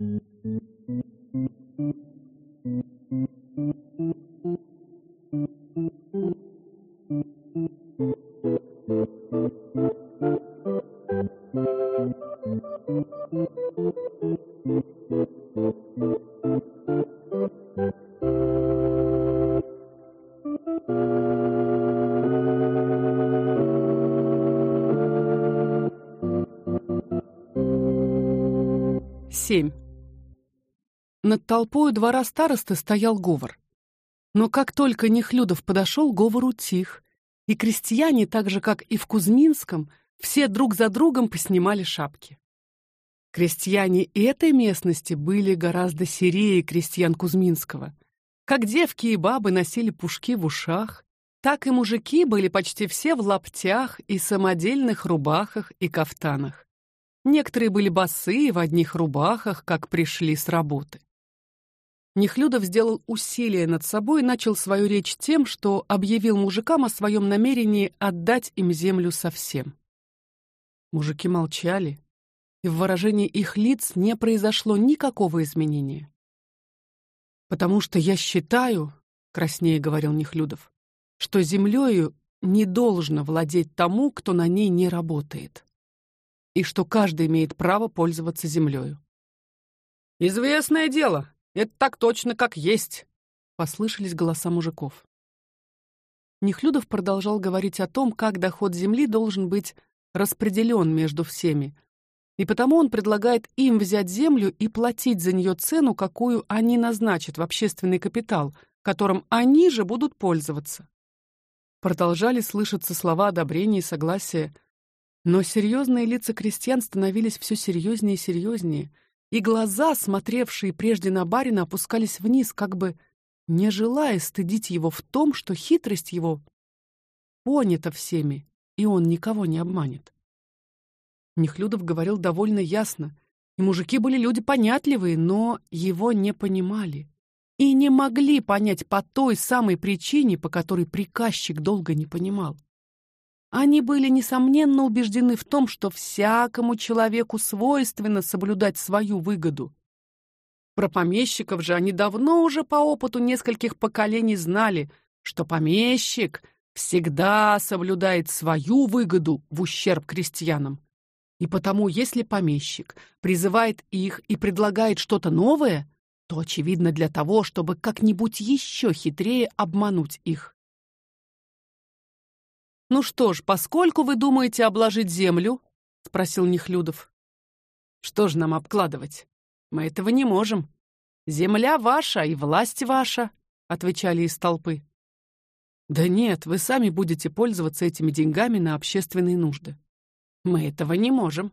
Thank you. Над толпой двора старосты стоял говор. Но как только Нехлюдов подошел, говор утих, и крестьяне, так же как и в Кузьминском, все друг за другом поснимали шапки. Крестьяне этой местности были гораздо серее крестьян Кузьминского. Как девки и бабы носили пушки в ушах, так и мужики были почти все в лаптях и самодельных рубахах и кафтанах. Некоторые были босые в одних рубахах, как пришли с работы. Нехлюдов сделал усилие над собой и начал свою речь тем, что объявил мужикам о своем намерении отдать им землю совсем. Мужики молчали, и в выражении их лиц не произошло никакого изменения. Потому что я считаю, краснее говорил Нехлюдов, что землею не должно владеть тому, кто на ней не работает и что каждый имеет право пользоваться землей. Известное дело, это так точно как есть, послышались голоса мужиков. Нехлюдов продолжал говорить о том, как доход земли должен быть распределен между всеми, и потому он предлагает им взять землю и платить за нее цену, какую они назначат в общественный капитал, которым они же будут пользоваться. Продолжали слышаться слова одобрения и согласия но серьезные лица крестьян становились все серьезнее и серьезнее, и глаза, смотревшие прежде на барина, опускались вниз, как бы не желая стыдить его в том, что хитрость его понята всеми, и он никого не обманет. Нехлюдов говорил довольно ясно, и мужики были люди понятливые, но его не понимали и не могли понять по той самой причине, по которой приказчик долго не понимал. Они были несомненно убеждены в том, что всякому человеку свойственно соблюдать свою выгоду. Про помещиков же они давно уже по опыту нескольких поколений знали, что помещик всегда соблюдает свою выгоду в ущерб крестьянам. И потому, если помещик призывает их и предлагает что-то новое, то очевидно для того, чтобы как-нибудь еще хитрее обмануть их. Ну что ж, поскольку вы думаете обложить землю, спросил Нехлюдов. Что ж нам обкладывать? Мы этого не можем. Земля ваша и власть ваша, отвечали из толпы. Да нет, вы сами будете пользоваться этими деньгами на общественные нужды. Мы этого не можем.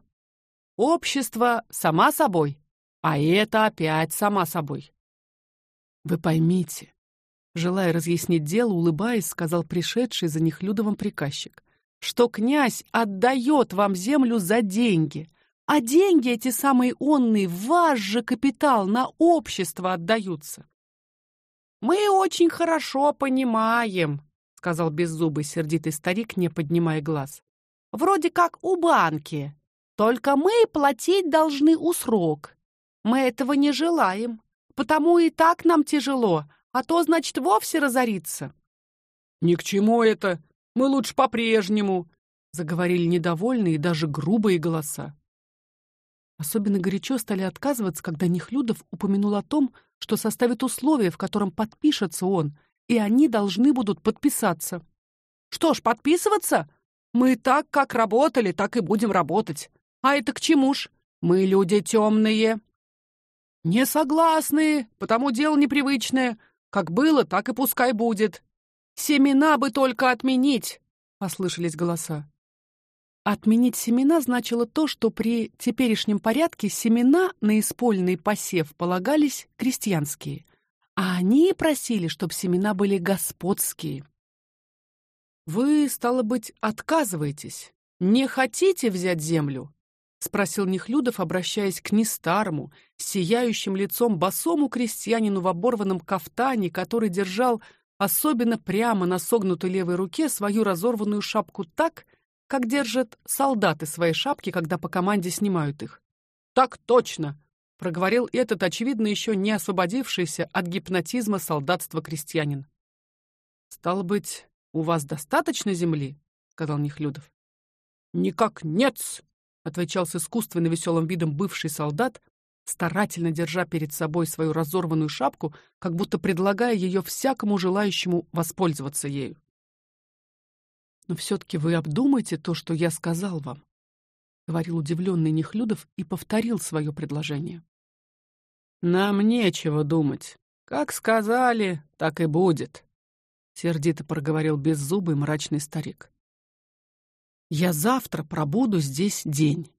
Общество сама собой, а это опять сама собой. Вы поймите, желая разъяснить дело, улыбаясь, сказал пришедший за них Людовым приказчик, что князь отдает вам землю за деньги, а деньги эти самые онные в ваш же капитал на общество отдаются. Мы очень хорошо понимаем, сказал беззубый сердитый старик, не поднимая глаз. Вроде как у банки, только мы платить должны у срок. Мы этого не желаем, потому и так нам тяжело, а то, значит, вовсе разориться. Ни к чему это. Мы лучше по-прежнему, заговорили недовольные и даже грубые голоса. Особенно горячо стали отказываться, когда Нехлюдов упомянул о том, что составит условия, в котором подпишется он, и они должны будут подписаться. Что ж, подписываться? Мы так, как работали, так и будем работать. А это к чему ж? Мы люди темные. Не согласны, потому дело непривычное. Как было, так и пускай будет. Семена бы только отменить, послышались голоса. Отменить семена значило то, что при теперешнем порядке семена на испольный посев полагались крестьянские, а они просили, чтобы семена были господские. Вы, стало быть, отказываетесь, не хотите взять землю? Спросил Нехлюдов, обращаясь к нестарому, сияющим лицом босому крестьянину в оборванном кафтане, который держал особенно прямо на согнутой левой руке свою разорванную шапку так, как держат солдаты свои шапки, когда по команде снимают их. Так точно, проговорил этот очевидно еще не освободившийся от гипнотизма солдатства крестьянин. Стало быть, у вас достаточно земли, сказал Нехлюдов. Никак нет, отвечал с искусственно веселым видом бывший солдат, старательно держа перед собой свою разорванную шапку, как будто предлагая ее всякому желающему воспользоваться ею. Но все таки вы обдумайте то, что я сказал вам, говорил удивленный Нехлюдов и повторил свое предложение. Нам нечего думать. Как сказали, так и будет, сердито проговорил беззубый мрачный старик. Я завтра пробуду здесь день.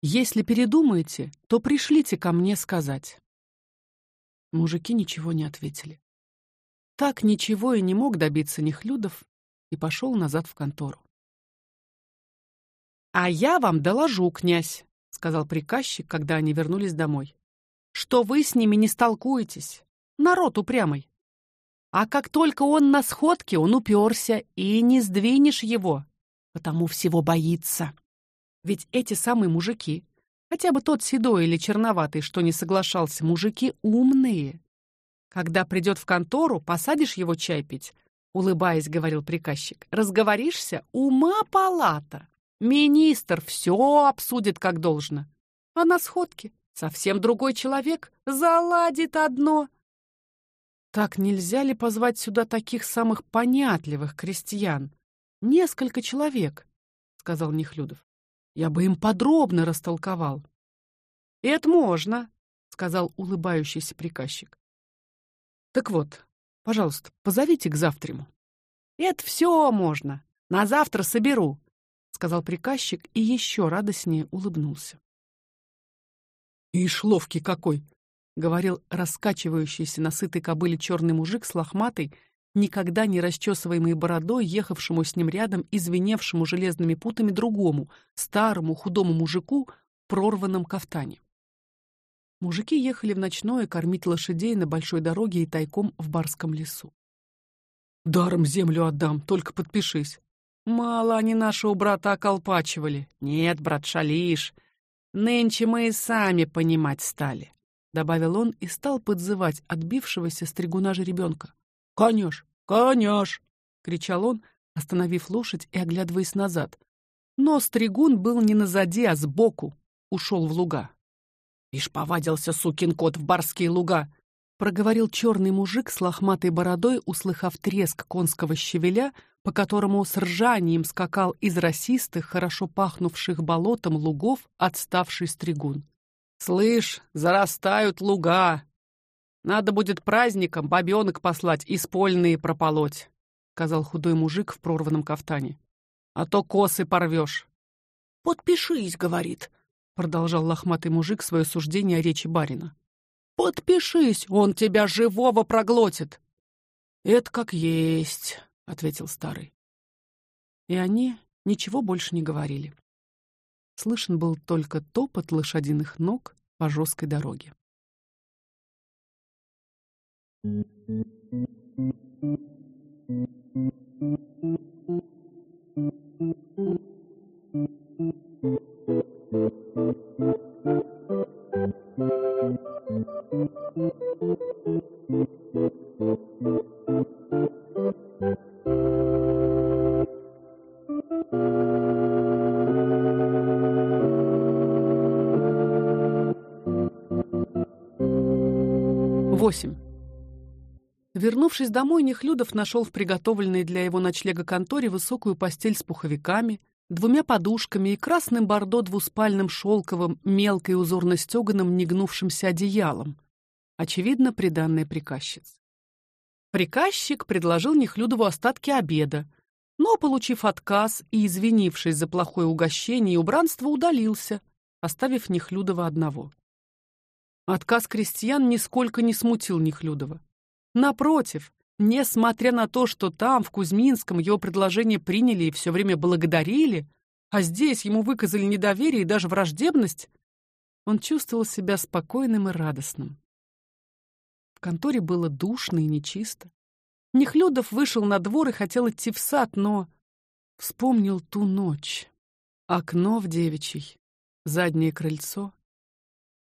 Если передумаете, то пришлите ко мне сказать. Мужики ничего не ответили. Так ничего и не мог добиться Нехлюдов и пошел назад в контору. А я вам доложу, князь, сказал приказчик, когда они вернулись домой. Что вы с ними не столкуетесь? Народ упрямый. А как только он на сходке, он уперся, и не сдвинешь его потому всего боится. Ведь эти самые мужики, хотя бы тот седой или черноватый, что не соглашался, мужики умные. Когда придет в контору, посадишь его чай пить, улыбаясь, говорил приказчик. Разговоришься, ума палата. Министр все обсудит как должно. А на сходке совсем другой человек заладит одно. Так нельзя ли позвать сюда таких самых понятливых крестьян? Несколько человек, сказал Нехлюдов. Я бы им подробно растолковал. Это можно, сказал улыбающийся приказчик. Так вот, пожалуйста, позовите к завтраму. Это все можно. На завтра соберу, сказал приказчик и еще радостнее улыбнулся. И шловки какой, говорил раскачивающийся на сытой кобыле черный мужик с лохматой никогда не расчесываемой бородой, ехавшему с ним рядом и звеневшему железными путами другому, старому худому мужику в прорванном кафтане. Мужики ехали в ночное кормить лошадей на большой дороге и тайком в барском лесу. Даром землю отдам, только подпишись. Мало они нашего брата околпачивали. Нет, брат, шалишь. Нынче мы и сами понимать стали, добавил он и стал подзывать отбившегося стригуна жеребенка. «Коняш! Коняш!» — кричал он, остановив лошадь и оглядываясь назад. Но стригун был не назади, а сбоку, ушел в луга. «Ишь повадился сукин кот в барские луга!» — проговорил черный мужик с лохматой бородой, услыхав треск конского щавеля, по которому с ржанием скакал из росистых, хорошо пахнувших болотом лугов отставший стригун. «Слышь, зарастают луга!» Надо будет праздником бабёнок послать и спольные прополоть, сказал худой мужик в прорванном кафтане. А то косы порвёшь. Подпишись, говорит, продолжал лохматый мужик свое суждение о речи барина. Подпишись, он тебя живого проглотит. Это как есть, ответил старый. И они ничего больше не говорили. Слышен был только топот лошадиных ног по жесткой дороге. Thank you. Вернувшись домой, Нехлюдов нашел в приготовленной для его ночлега конторе высокую постель с пуховиками, двумя подушками и красным бордо двуспальным шелковым, мелкой узорно стеганым негнувшимся одеялом, очевидно, приданное приказчице. Приказчик предложил Нехлюдову остатки обеда, но, получив отказ и извинившись за плохое угощение и убранство, удалился, оставив Нехлюдова одного. Отказ крестьян нисколько не смутил Нехлюдова. Напротив, несмотря на то, что там, в Кузьминском, его предложение приняли и все время благодарили, а здесь ему выказали недоверие и даже враждебность, он чувствовал себя спокойным и радостным. В конторе было душно и нечисто. Нехлюдов вышел на двор и хотел идти в сад, но вспомнил ту ночь. Окно в девичий, заднее крыльцо,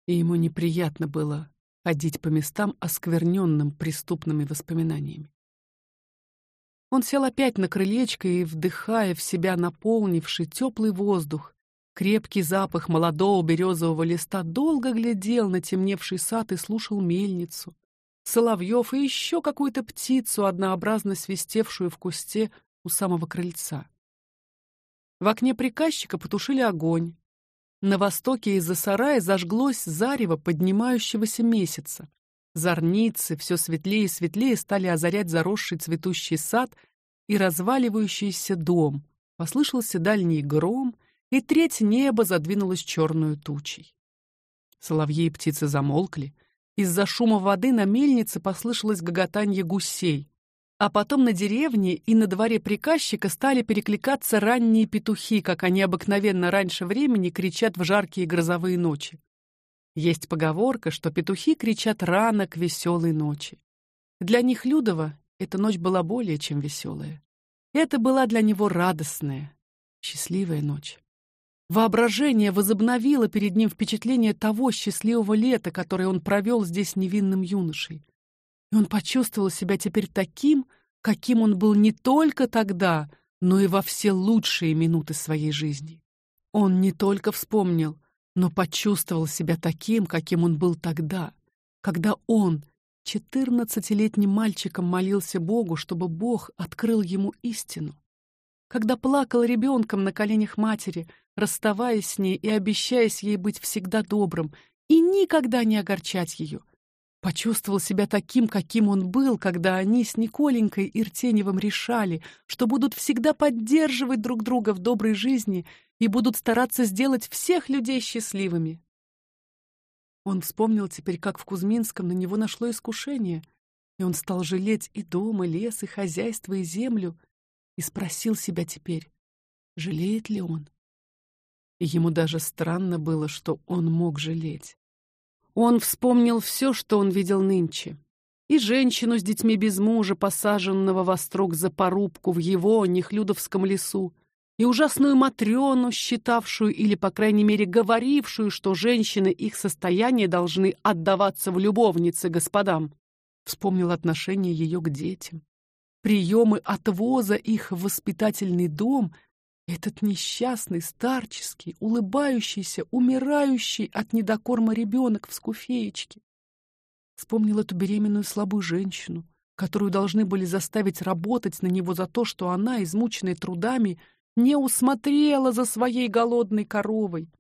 и ему неприятно было ходить по местам, оскверненным преступными воспоминаниями. Он сел опять на крылечко и, вдыхая в себя наполнивший теплый воздух, крепкий запах молодого березового листа, долго глядел на темневший сад и слушал мельницу, соловьев и еще какую-то птицу, однообразно свистевшую в кусте у самого крыльца. В окне приказчика потушили огонь. На востоке из-за сарая зажглось зарево поднимающегося месяца. Зорницы все светлее и светлее стали озарять заросший цветущий сад и разваливающийся дом. Послышался дальний гром, и треть неба задвинулась черную тучей. Соловьи и птицы замолкли. Из-за шума воды на мельнице послышалось гоготанье гусей. А потом на деревне и на дворе приказчика стали перекликаться ранние петухи, как они обыкновенно раньше времени кричат в жаркие грозовые ночи. Есть поговорка, что петухи кричат рано к веселой ночи. Для них Людова эта ночь была более чем веселая. Это была для него радостная, счастливая ночь. Воображение возобновило перед ним впечатление того счастливого лета, которое он провел здесь невинным юношей. И он почувствовал себя теперь таким, каким он был не только тогда, но и во все лучшие минуты своей жизни. Он не только вспомнил, но почувствовал себя таким, каким он был тогда, когда он, четырнадцатилетним мальчиком, молился Богу, чтобы Бог открыл ему истину. Когда плакал ребенком на коленях матери, расставаясь с ней и обещаясь ей быть всегда добрым и никогда не огорчать ее. Почувствовал себя таким, каким он был, когда они с Николенькой и Иртеневым решали, что будут всегда поддерживать друг друга в доброй жизни и будут стараться сделать всех людей счастливыми. Он вспомнил теперь, как в Кузьминском на него нашло искушение, и он стал жалеть и дом, и лес, и хозяйство, и землю, и спросил себя теперь, жалеет ли он. И ему даже странно было, что он мог жалеть. Он вспомнил все, что он видел нынче. И женщину с детьми без мужа, посаженного во строк за порубку в его Нехлюдовском лесу, и ужасную матрёну, считавшую или, по крайней мере, говорившую, что женщины их состояние должны отдаваться в любовницы господам. Вспомнил отношение ее к детям, приемы отвоза их в воспитательный дом, этот несчастный, старческий, улыбающийся, умирающий от недокорма ребенок в скуфеечке. Вспомнил эту беременную слабую женщину, которую должны были заставить работать на него за то, что она, измученная трудами, не усмотрела за своей голодной коровой.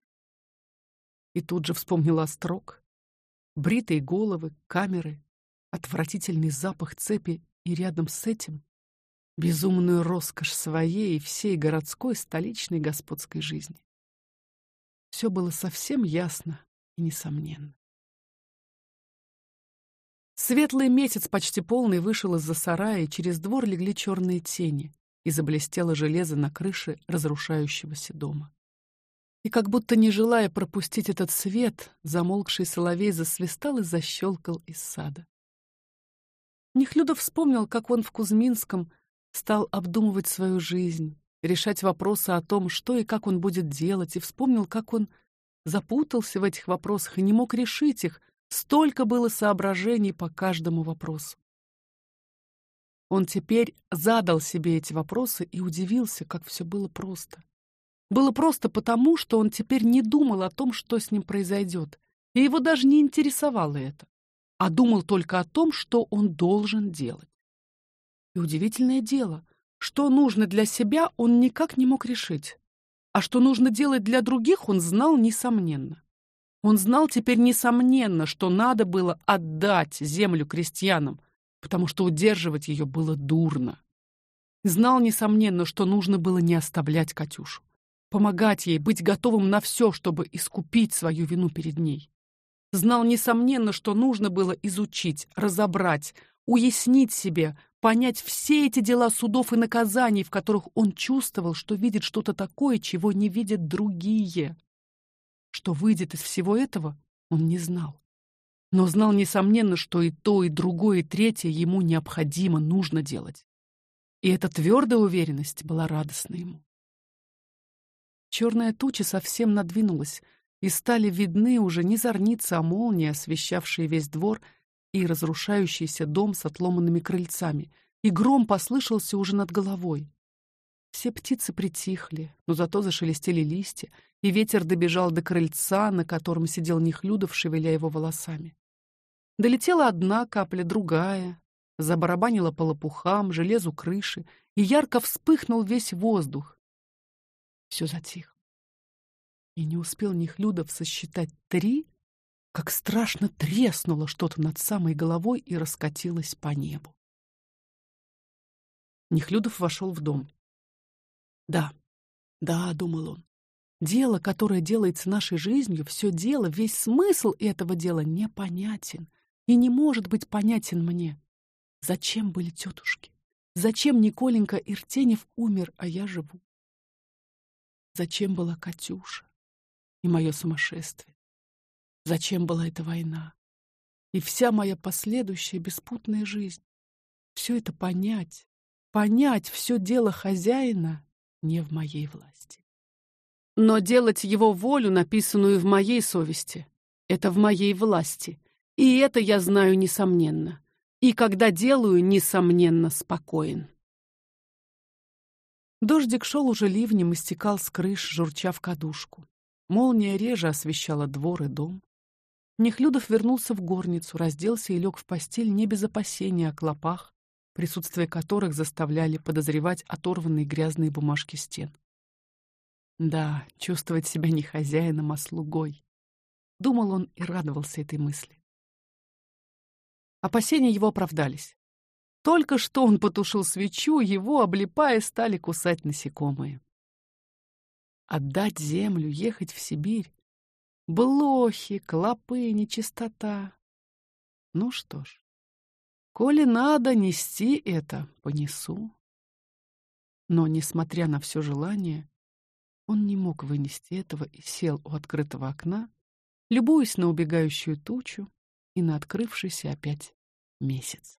И тут же вспомнила строк, бритые головы, камеры, отвратительный запах цепи и рядом с этим безумную роскошь своей и всей городской столичной господской жизни. Все было совсем ясно и несомненно. Светлый месяц почти полный вышел из-за сарая, и через двор легли черные тени, и заблестело железо на крыше разрушающегося дома. И как будто не желая пропустить этот свет, замолкший соловей засвистал и защелкал из сада. Нехлюдов вспомнил, как он в Кузьминском стал обдумывать свою жизнь, решать вопросы о том, что и как он будет делать, и вспомнил, как он запутался в этих вопросах и не мог решить их, столько было соображений по каждому вопросу. Он теперь задал себе эти вопросы и удивился, как все было просто. Было просто потому, что он теперь не думал о том, что с ним произойдет, и его даже не интересовало это, а думал только о том, что он должен делать. И удивительное дело, что нужно для себя, он никак не мог решить. А что нужно делать для других, он знал несомненно. Он знал теперь несомненно, что надо было отдать землю крестьянам, потому что удерживать ее было дурно. Знал несомненно, что нужно было не оставлять Катюшу, помогать ей, быть готовым на все, чтобы искупить свою вину перед ней. Знал несомненно, что нужно было изучить, разобрать, уяснить себе, понять все эти дела судов и наказаний, в которых он чувствовал, что видит что-то такое, чего не видят другие. Что выйдет из всего этого, он не знал. Но знал несомненно, что и то, и другое, и третье ему необходимо, нужно делать. И эта твердая уверенность была радостна ему. Черная туча совсем надвинулась, и стали видны уже не зорницы, а молнии, освещавшие весь двор и разрушающийся дом с отломанными крыльцами, и гром послышался уже над головой. Все птицы притихли, но зато зашелестели листья, и ветер добежал до крыльца, на котором сидел Нехлюдов, шевеля его волосами. Долетела одна капля, другая, забарабанила по лопухам, железу крыши, и ярко вспыхнул весь воздух. Все затихло. И не успел Нехлюдов сосчитать три, как страшно треснуло что-то над самой головой и раскатилось по небу. Нехлюдов вошел в дом. Да, да, думал он. Дело, которое делается нашей жизнью, все дело, весь смысл этого дела непонятен и не может быть понятен мне. Зачем были тетушки? Зачем Николенька Иртенев умер, а я живу? Зачем была Катюша и мое сумасшествие? Зачем была эта война? И вся моя последующая беспутная жизнь. Все это понять, понять все дело хозяина не в моей власти. Но делать его волю, написанную в моей совести, это в моей власти, и это я знаю несомненно. И когда делаю, несомненно, спокоен. Дождик шел уже ливнем и стекал с крыш, журча в кадушку. Молния реже освещала двор и дом. Нехлюдов вернулся в горницу, разделся и лег в постель не без опасения о клопах, присутствие которых заставляли подозревать оторванные грязные бумажки стен. Да, чувствовать себя не хозяином, а слугой. Думал он и радовался этой мысли. Опасения его оправдались. Только что он потушил свечу, его, облипая, стали кусать насекомые. Отдать землю, ехать в Сибирь. Блохи, клопы, нечистота. Ну что ж, Коли надо нести это, понесу. Но, несмотря на все желание, он не мог вынести этого и сел у открытого окна, любуясь на убегающую тучу и на открывшийся опять месяц.